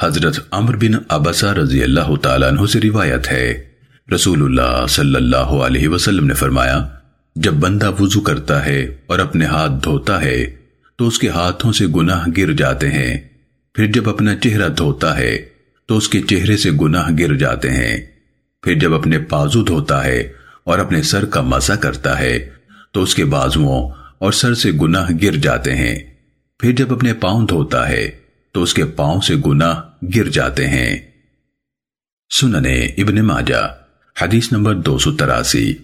حضرت عمر بن عبسہ رضی اللہ تعالیٰ عنہ سے روایت ہے۔ رسول اللہ صلی اللہ علیہ وسلم نے فرمایا، جب بندہ وضو کرتا ہے اور اپنے ہاتھ دھوتا ہے، تو اس کے ہاتھوں سے گناہ گر جاتے ہیں۔ پھر جب اپنا چہرہ دھوتا ہے، تو اس کے چہرے سے گناہ گر جاتے ہیں۔ پھر جب اپنے بازو دھوتا ہے اور اپنے سر کا مسا کرتا ہے، تو اس کے بازوؤں اور سر سے گناہ گر جاتے ہیں۔ پھر جب اپنے پاؤں دھوتا ہے، تو اس کے پاؤں سے گناہ گر جاتے ہیں۔ سننے ابن ماجہ حدیث نمبر دو سو تراسی۔